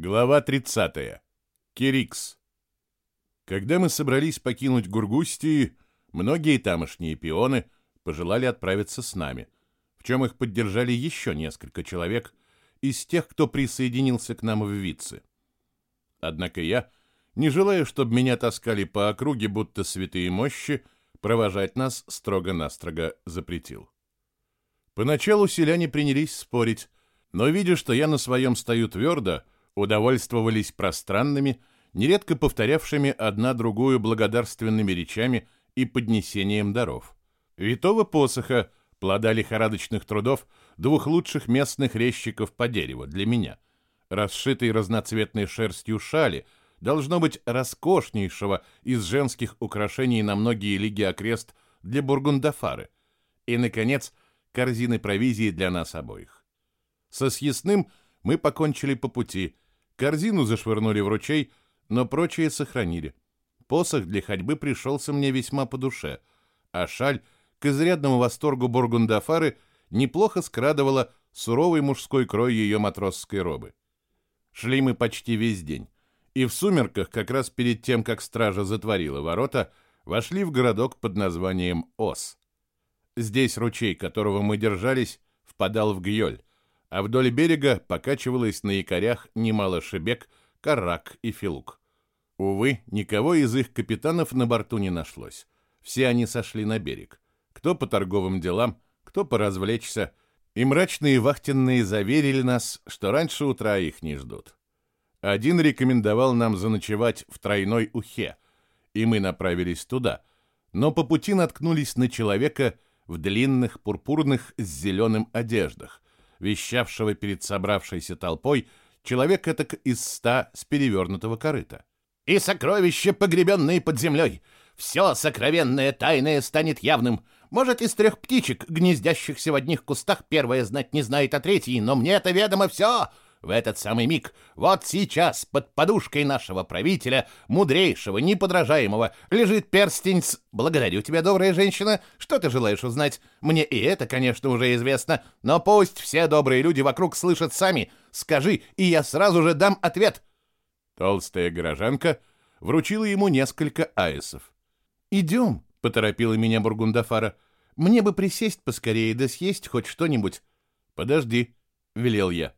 Глава 30. Кирикс. Когда мы собрались покинуть Гургустии, многие тамошние пионы пожелали отправиться с нами, в чем их поддержали еще несколько человек из тех, кто присоединился к нам в Вице. Однако я, не желая, чтобы меня таскали по округе, будто святые мощи, провожать нас строго-настрого запретил. Поначалу селяне принялись спорить, но, видя, что я на своем стою твердо, удовольствовались пространными, нередко повторявшими одна другую благодарственными речами и поднесением даров. Витого посоха, плода лихорадочных трудов двух лучших местных резчиков по дереву для меня, расшитый разноцветной шерстью шали, должно быть роскошнейшего из женских украшений на многие лиги окрест для бургундафары, и, наконец, корзины провизии для нас обоих. Со съестным мы покончили по пути – Корзину зашвырнули в ручей, но прочие сохранили. Посох для ходьбы пришелся мне весьма по душе, а шаль, к изрядному восторгу Бургундафары, неплохо скрадывала суровый мужской крой ее матросской робы. Шли мы почти весь день, и в сумерках, как раз перед тем, как стража затворила ворота, вошли в городок под названием Ос. Здесь ручей, которого мы держались, впадал в Гьоль, а вдоль берега покачивалось на якорях немало шебек, карак и филук. Увы, никого из их капитанов на борту не нашлось. Все они сошли на берег. Кто по торговым делам, кто поразвлечься, и мрачные вахтенные заверили нас, что раньше утра их не ждут. Один рекомендовал нам заночевать в тройной ухе, и мы направились туда, но по пути наткнулись на человека в длинных пурпурных с зеленым одеждах, вещавшего перед собравшейся толпой, человек этак из ста с перевернутого корыта. «И сокровища, погребенные под землей! Все сокровенное, тайное станет явным. Может, из трех птичек, гнездящихся в одних кустах, первая знать не знает о третьей, но мне это ведомо все!» В этот самый миг, вот сейчас, под подушкой нашего правителя, мудрейшего, неподражаемого, лежит перстень с... Благодарю тебя, добрая женщина. Что ты желаешь узнать? Мне и это, конечно, уже известно, но пусть все добрые люди вокруг слышат сами. Скажи, и я сразу же дам ответ. Толстая горожанка вручила ему несколько аисов. «Идем», — поторопила меня Бургундафара. «Мне бы присесть поскорее да съесть хоть что-нибудь». «Подожди», — велел я.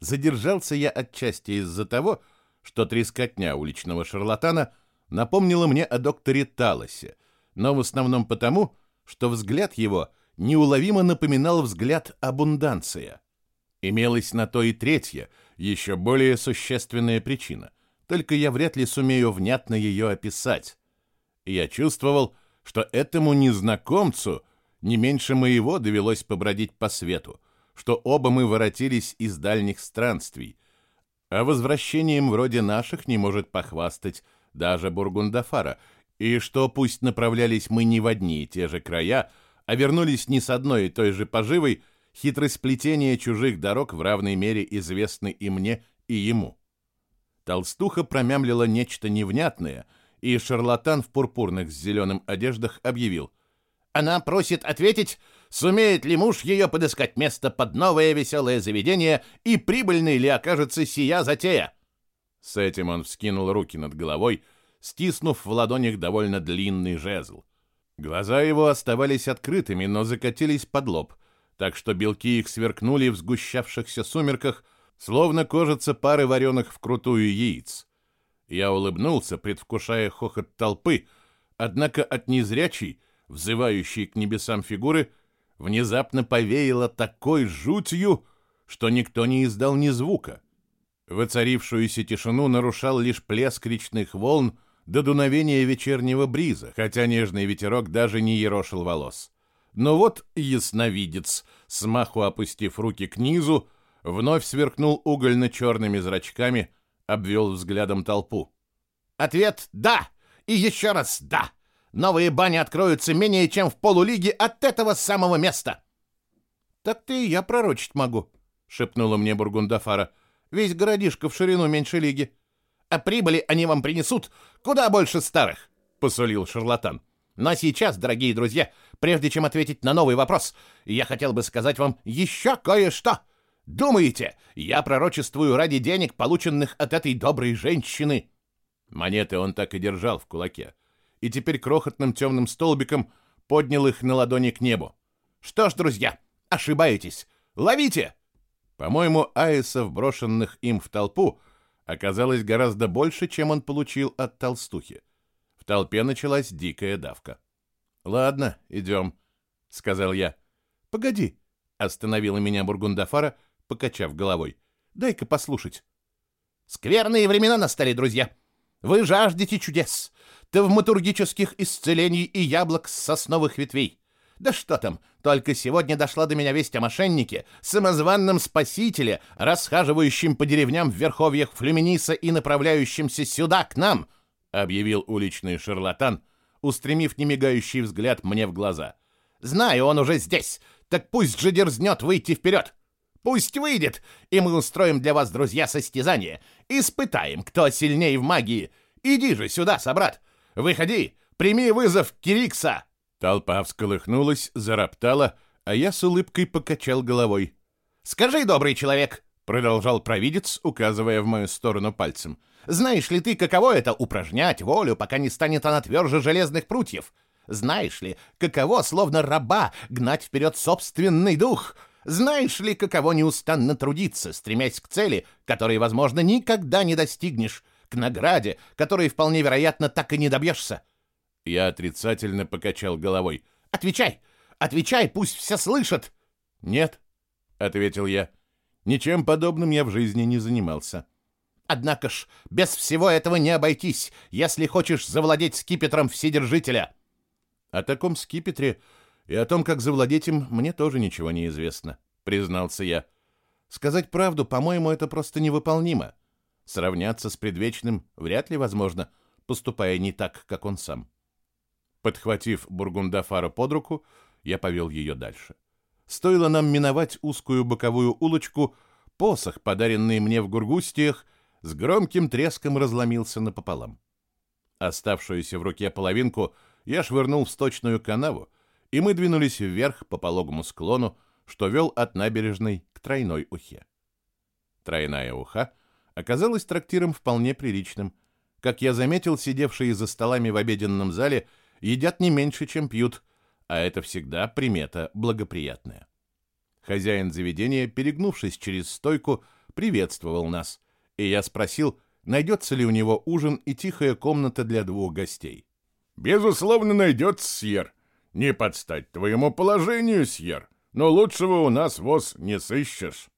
Задержался я отчасти из-за того, что трескотня уличного шарлатана напомнила мне о докторе Талосе, но в основном потому, что взгляд его неуловимо напоминал взгляд абунданция. Имелась на то и третья, еще более существенная причина, только я вряд ли сумею внятно ее описать. Я чувствовал, что этому незнакомцу не меньше моего довелось побродить по свету, что оба мы воротились из дальних странствий, а возвращением вроде наших не может похвастать даже Бургундафара, и что пусть направлялись мы не в одни и те же края, а вернулись не с одной и той же поживой, хитросплетение чужих дорог в равной мере известны и мне, и ему. Толстуха промямлила нечто невнятное, и шарлатан в пурпурных с зеленым одеждах объявил. «Она просит ответить, Сумеет ли муж ее подыскать место под новое веселое заведение и прибыльной ли окажется сия затея? С этим он вскинул руки над головой, стиснув в ладонях довольно длинный жезл. Глаза его оставались открытыми, но закатились под лоб, так что белки их сверкнули в сгущавшихся сумерках, словно кожица пары вареных вкрутую яиц. Я улыбнулся, предвкушая хохот толпы, однако от незрячей, взывающей к небесам фигуры, внезапно повеяло такой жутью, что никто не издал ни звука. Воцарившуюся тишину нарушал лишь плеск речных волн до дуновения вечернего бриза, хотя нежный ветерок даже не ерошил волос. Но вот ясновидец, смаху опустив руки к низу, вновь сверкнул угольно-черными зрачками, обвел взглядом толпу. «Ответ — да! И еще раз да! Новые бани откроются менее чем в полулиге от этого самого места. Так ты и я пророчить могу, шепнула мне Бургундафара. Весь городишко в ширину меньше лиги. А прибыли они вам принесут куда больше старых, посулил шарлатан. Но сейчас, дорогие друзья, прежде чем ответить на новый вопрос, я хотел бы сказать вам еще кое-что. Думаете, я пророчествую ради денег, полученных от этой доброй женщины?» Монеты он так и держал в кулаке, и теперь крохотным темным столбиком поднял их на ладони к небу. «Что ж, друзья, ошибаетесь! Ловите!» По-моему, аисов, брошенных им в толпу, оказалось гораздо больше, чем он получил от толстухи. В толпе началась дикая давка. «Ладно, идем», — сказал я. «Погоди», — остановила меня Бургундафара, покачав головой. «Дай-ка послушать». «Скверные времена настали, друзья. Вы жаждете чудес, тавматургических исцелений и яблок с сосновых ветвей. Да что там, только сегодня дошла до меня весть о мошеннике, самозванном спасителе, расхаживающем по деревням в верховьях Флюминиса и направляющемся сюда, к нам, — объявил уличный шарлатан, устремив немигающий взгляд мне в глаза. Знаю, он уже здесь, так пусть же дерзнет выйти вперед. Пусть выйдет, и мы устроим для вас, друзья, состязание. Испытаем, кто сильнее в магии. Иди же сюда, собрат. Выходи, прими вызов Кирикса. Толпа всколыхнулась, зароптала, а я с улыбкой покачал головой. «Скажи, добрый человек!» — продолжал провидец, указывая в мою сторону пальцем. «Знаешь ли ты, каково это — упражнять волю, пока не станет она тверже железных прутьев? Знаешь ли, каково, словно раба, гнать вперед собственный дух? Знаешь ли, каково неустанно трудиться, стремясь к цели, которой, возможно, никогда не достигнешь, к награде, которой, вполне вероятно, так и не добьешься?» Я отрицательно покачал головой. «Отвечай! Отвечай, пусть все слышат!» «Нет», — ответил я. «Ничем подобным я в жизни не занимался». «Однако ж, без всего этого не обойтись, если хочешь завладеть скипетром Вседержителя». «О таком скипетре и о том, как завладеть им, мне тоже ничего не известно», — признался я. «Сказать правду, по-моему, это просто невыполнимо. Сравняться с предвечным вряд ли возможно, поступая не так, как он сам». Подхватив Бургундафара под руку, я повел ее дальше. Стоило нам миновать узкую боковую улочку, посох, подаренный мне в Гургустиях, с громким треском разломился напополам. Оставшуюся в руке половинку я швырнул в сточную канаву, и мы двинулись вверх по пологому склону, что вел от набережной к тройной ухе. Тройная уха оказалась трактиром вполне приличным. Как я заметил, сидевшие за столами в обеденном зале — едят не меньше, чем пьют, а это всегда примета благоприятная. Хозяин заведения, перегнувшись через стойку, приветствовал нас, и я спросил, найдется ли у него ужин и тихая комната для двух гостей. «Безусловно, найдется, Сьер. Не подстать твоему положению, Сьер, но лучшего у нас воз не сыщешь».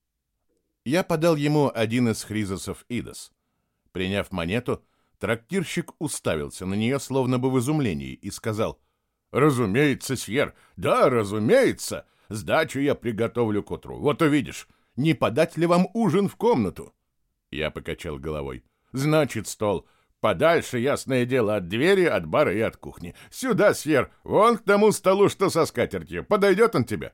Я подал ему один из хризосов Идос. Приняв монету, Трактирщик уставился на нее, словно бы в изумлении, и сказал, «Разумеется, Сьер, да, разумеется. Сдачу я приготовлю к утру. Вот увидишь, не подать ли вам ужин в комнату?» Я покачал головой. «Значит, стол. Подальше, ясное дело, от двери, от бара и от кухни. Сюда, Сьер, вон к тому столу, что со скатертью. Подойдет он тебе?»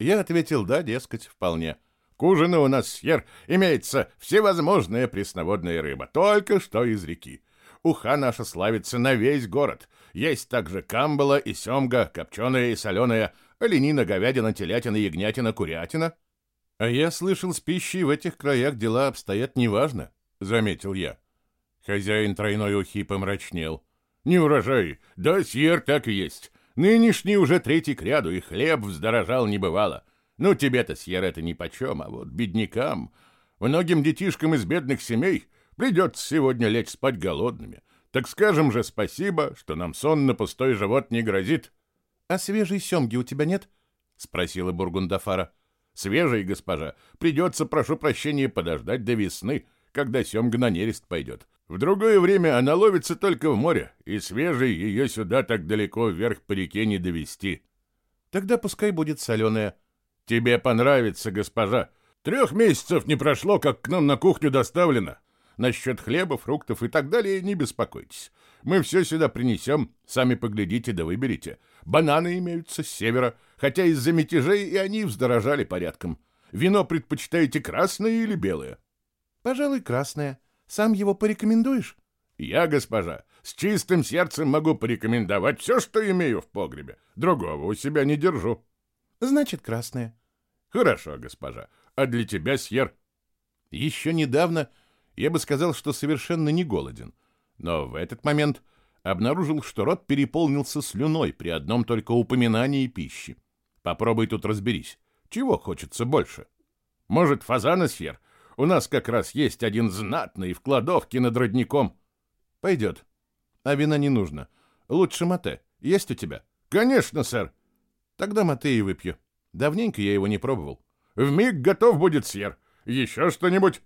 Я ответил, да, дескать, вполне. К ужину у нас, сьер, имеется всевозможная пресноводная рыба, только что из реки. Уха наша славится на весь город. Есть также камбала и семга, копченая и соленая, оленина, говядина, телятина, ягнятина, курятина. А я слышал, с пищей в этих краях дела обстоят неважно, — заметил я. Хозяин тройной ухи помрачнел. Не урожай, да, сьер, так и есть. Нынешний уже третий к ряду, и хлеб вздорожал не бывало. Ну, тебе-то, Сьерра, это нипочем, а вот беднякам, многим детишкам из бедных семей придется сегодня лечь спать голодными. Так скажем же спасибо, что нам сон на пустой живот не грозит. — А свежей семги у тебя нет? — спросила Бургундафара. — Свежей, госпожа. Придется, прошу прощения, подождать до весны, когда семга на нерест пойдет. В другое время она ловится только в море, и свежей ее сюда так далеко вверх по реке не довести. — Тогда пускай будет соленая, — «Тебе понравится, госпожа. Трех месяцев не прошло, как к нам на кухню доставлено. Насчет хлеба, фруктов и так далее не беспокойтесь. Мы все сюда принесем, сами поглядите да выберите. Бананы имеются с севера, хотя из-за мятежей и они вздорожали порядком. Вино предпочитаете красное или белое?» «Пожалуй, красное. Сам его порекомендуешь?» «Я, госпожа, с чистым сердцем могу порекомендовать все, что имею в погребе. Другого у себя не держу». «Значит, красное. Хорошо, госпожа. А для тебя, Сьер?» Еще недавно я бы сказал, что совершенно не голоден, но в этот момент обнаружил, что рот переполнился слюной при одном только упоминании пищи. Попробуй тут разберись. Чего хочется больше? Может, фазана, Сьер? У нас как раз есть один знатный в кладовке над родником. Пойдет. А вина не нужно. Лучше мате. Есть у тебя? Конечно, сэр. Тогда мате и выпью. Давненько я его не пробовал. Вмиг готов будет, Сьер. Еще что-нибудь?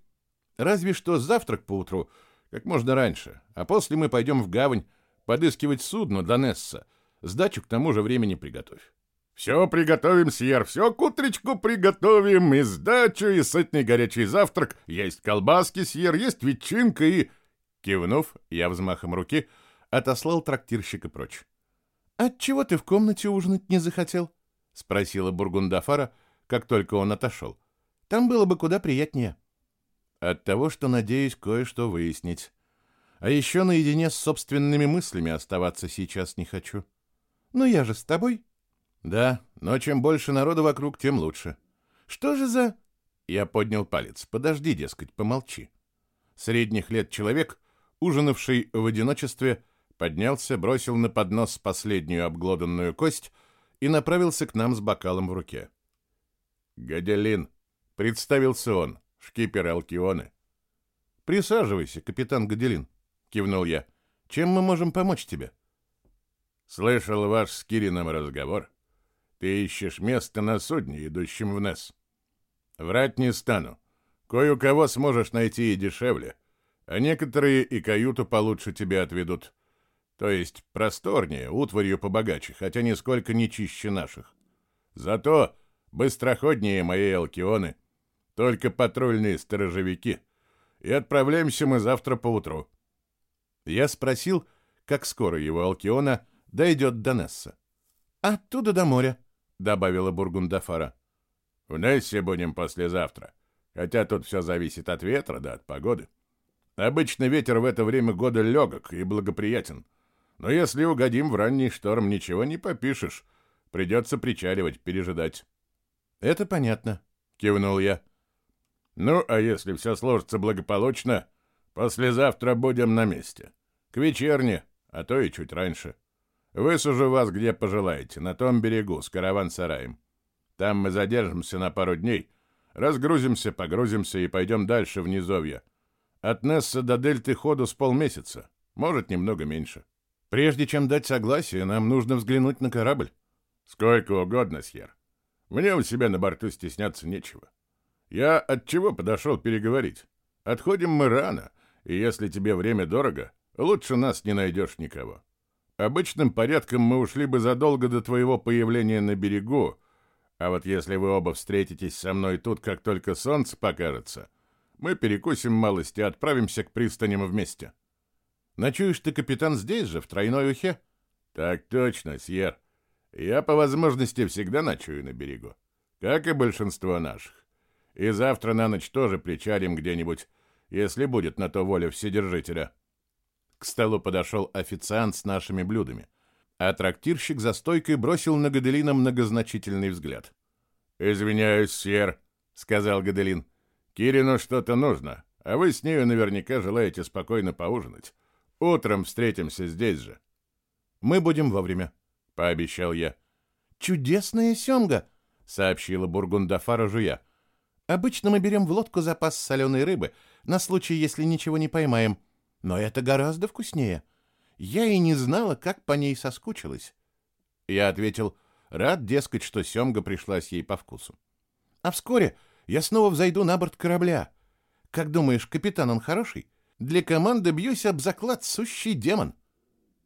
Разве что завтрак поутру, как можно раньше. А после мы пойдем в гавань подыскивать судно для Несса. Сдачу к тому же времени приготовь. Все приготовим, Сьер, все к утречку приготовим, и сдачу, и сытный горячий завтрак. Есть колбаски, Сьер, есть ветчинка и... Кивнув, я взмахом руки отослал трактирщика прочь. «Отчего ты в комнате ужинать не захотел?» — спросила Бургундафара, как только он отошел. «Там было бы куда приятнее». «От того, что надеюсь кое-что выяснить. А еще наедине с собственными мыслями оставаться сейчас не хочу». «Ну я же с тобой», да, но чем больше народу вокруг, тем лучше. Что же за... Я поднял палец. Подожди, дескать, помолчи. Средних лет человек, ужинавший в одиночестве, поднялся, бросил на поднос последнюю обглоданную кость и направился к нам с бокалом в руке. «Гаделин», — представился он, шкипер Алкионы. «Присаживайся, капитан Гаделин», — кивнул я. «Чем мы можем помочь тебе?» «Слышал ваш с Кирином разговор. Ты ищешь место на судне, идущем в Несс. Врать не стану. Кое у кого сможешь найти и дешевле, а некоторые и каюту получше тебе отведут. То есть просторнее, утварью побогаче, хотя нисколько не чище наших. Зато быстроходнее моей Алкионы, только патрульные сторожевики. И отправляемся мы завтра поутру. Я спросил, как скоро его Алкиона дойдет до Несса. Оттуда до моря, — добавила Бургундафара. «В Нессе будем послезавтра, хотя тут все зависит от ветра да от погоды. Обычно ветер в это время года легок и благоприятен, но если угодим в ранний шторм, ничего не попишешь, придется причаливать, пережидать». «Это понятно», — кивнул я. «Ну, а если все сложится благополучно, послезавтра будем на месте. К вечерне, а то и чуть раньше». Высажу вас где пожелаете, на том берегу, с караван-сараем. Там мы задержимся на пару дней, разгрузимся, погрузимся и пойдем дальше в низовье. От Несса до Дельты ходу с полмесяца, может, немного меньше. Прежде чем дать согласие, нам нужно взглянуть на корабль. Сколько угодно, Сьер. Мне у себя на борту стесняться нечего. Я от чего подошел переговорить? Отходим мы рано, и если тебе время дорого, лучше нас не найдешь никого. Обычным порядком мы ушли бы задолго до твоего появления на берегу, а вот если вы оба встретитесь со мной тут, как только солнце покажется, мы перекусим малость и отправимся к пристаням вместе. Ночуешь ты, капитан, здесь же, в тройной ухе? Так точно, Сьер. Я по возможности всегда ночую на берегу, как и большинство наших. И завтра на ночь тоже причалим где-нибудь, если будет на то воля Вседержителя. К столу подошел официант с нашими блюдами, а трактирщик за стойкой бросил на Гаделина многозначительный взгляд. «Извиняюсь, сэр», — сказал Гаделин. «Кирину что-то нужно, а вы с нею наверняка желаете спокойно поужинать. Утром встретимся здесь же». «Мы будем вовремя», — пообещал я. «Чудесная семга», — сообщила Бургундафара жуя. «Обычно мы берем в лодку запас соленой рыбы на случай, если ничего не поймаем, но это гораздо вкуснее. Я и не знала, как по ней соскучилась. Я ответил, рад, дескать, что семга пришлась ей по вкусу. А вскоре я снова взойду на борт корабля. Как думаешь, капитан он хороший? Для команды бьюсь об заклад сущий демон.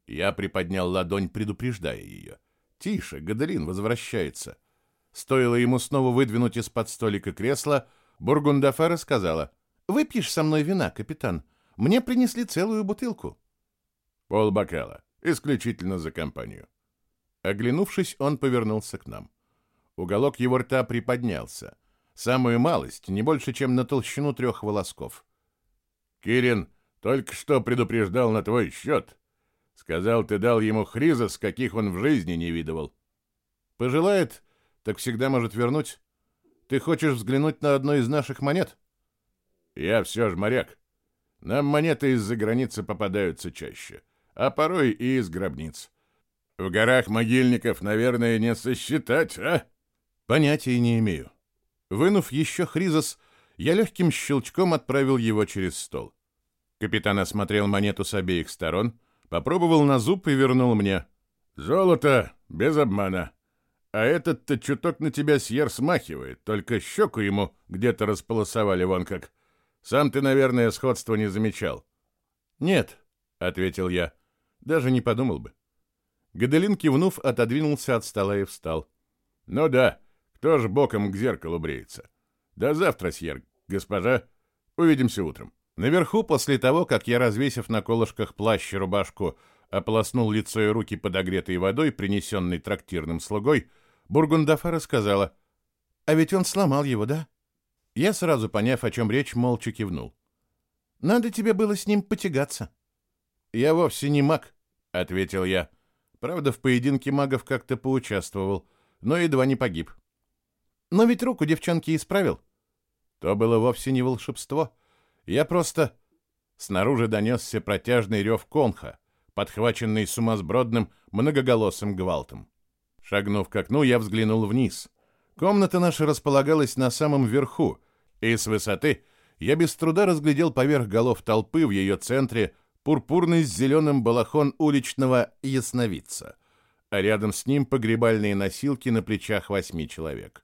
Я приподнял ладонь, предупреждая ее. «Тише, Гаделин возвращается». Стоило ему снова выдвинуть из-под столика кресло, Бургундафера сказала, «Выпьешь со мной вина, капитан? Мне принесли целую бутылку. Пол бокала. Исключительно за компанию. Оглянувшись, он повернулся к нам. Уголок его рта приподнялся. Самую малость, не больше, чем на толщину трех волосков. «Кирин только что предупреждал на твой счет. Сказал, ты дал ему хризос, каких он в жизни не видывал». «Пожелает, так всегда может вернуть». Ты хочешь взглянуть на одну из наших монет? Я все же моряк. Нам монеты из-за границы попадаются чаще, а порой и из гробниц. В горах могильников, наверное, не сосчитать, а? Понятия не имею. Вынув еще хризос, я легким щелчком отправил его через стол. Капитан осмотрел монету с обеих сторон, попробовал на зуб и вернул мне. «Золото, без обмана. А этот-то чуток на тебя Сьер смахивает, только щеку ему где-то располосовали вон как. Сам ты, наверное, сходства не замечал». «Нет», — ответил я, — «даже не подумал бы». Гаделин, кивнув, отодвинулся от стола и встал. «Ну да, кто ж боком к зеркалу бреется? До завтра, Сьер, госпожа. Увидимся утром». Наверху, после того, как я, развесив на колышках плащ и рубашку, ополоснул лицо и руки подогретой водой, принесенной трактирным слугой, Бургундафа рассказала. «А ведь он сломал его, да?» Я, сразу поняв, о чем речь, молча кивнул. «Надо тебе было с ним потягаться». «Я вовсе не маг», — ответил я. Правда, в поединке магов как-то поучаствовал, но едва не погиб. Но ведь руку девчонки исправил. То было вовсе не волшебство. Я просто... Снаружи донесся протяжный рев конха, подхваченный сумасбродным многоголосым гвалтом. Шагнув к окну, я взглянул вниз. Комната наша располагалась на самом верху, и с высоты я без труда разглядел поверх голов толпы в ее центре пурпурный с зеленым балахон уличного ясновидца, а рядом с ним погребальные носилки на плечах восьми человек.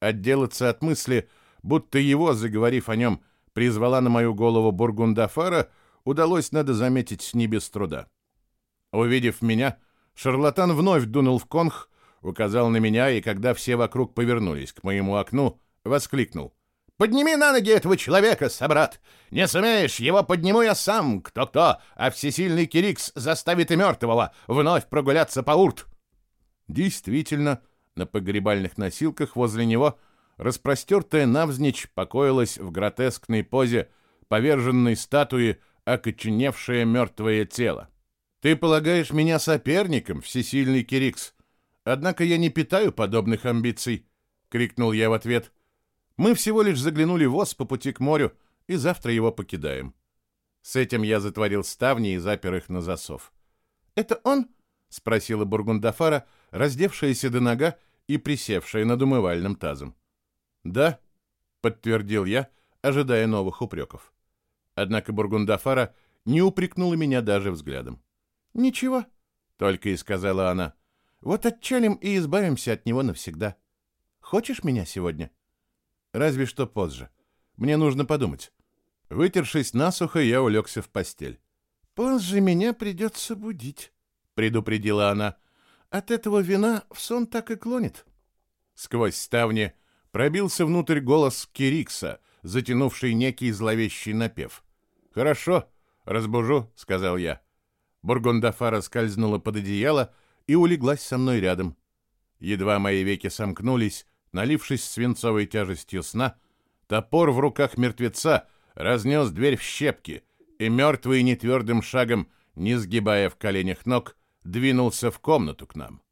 Отделаться от мысли, будто его, заговорив о нем, призвала на мою голову Бургундафара, удалось, надо заметить, не без труда. Увидев меня, шарлатан вновь дунул в конх, указал на меня, и когда все вокруг повернулись к моему окну, воскликнул — Подними на ноги этого человека, собрат. Не сумеешь, его подниму я сам, кто-кто, а всесильный Кирикс заставит и мертвого вновь прогуляться по урт. Действительно, на погребальных носилках возле него распростертая навзничь покоилась в гротескной позе поверженной статуи окоченевшее мертвое тело. «Ты полагаешь меня соперником, всесильный Кирикс? Однако я не питаю подобных амбиций», — крикнул я в ответ — мы всего лишь заглянули в Оз по пути к морю и завтра его покидаем. С этим я затворил ставни и запер их на засов. «Это он?» — спросила Бургундафара, раздевшаяся до нога и присевшая над умывальным тазом. «Да», — подтвердил я, ожидая новых упреков. Однако Бургундафара не упрекнула меня даже взглядом. «Ничего», — только и сказала она. «Вот отчалим и избавимся от него навсегда. Хочешь меня сегодня?» Разве что позже. Мне нужно подумать. Вытершись насухо, я улегся в постель. «Позже меня придется будить», — предупредила она. «От этого вина в сон так и клонит». Сквозь ставни пробился внутрь голос Кирикса, затянувший некий зловещий напев. «Хорошо, разбужу», — сказал я. Бургундафара скользнула под одеяло и улеглась со мной рядом. Едва мои веки сомкнулись, налившись свинцовой тяжестью сна, топор в руках мертвеца разнес дверь в щепки, и мертвый нетвердым шагом, не сгибая в коленях ног, двинулся в комнату к нам.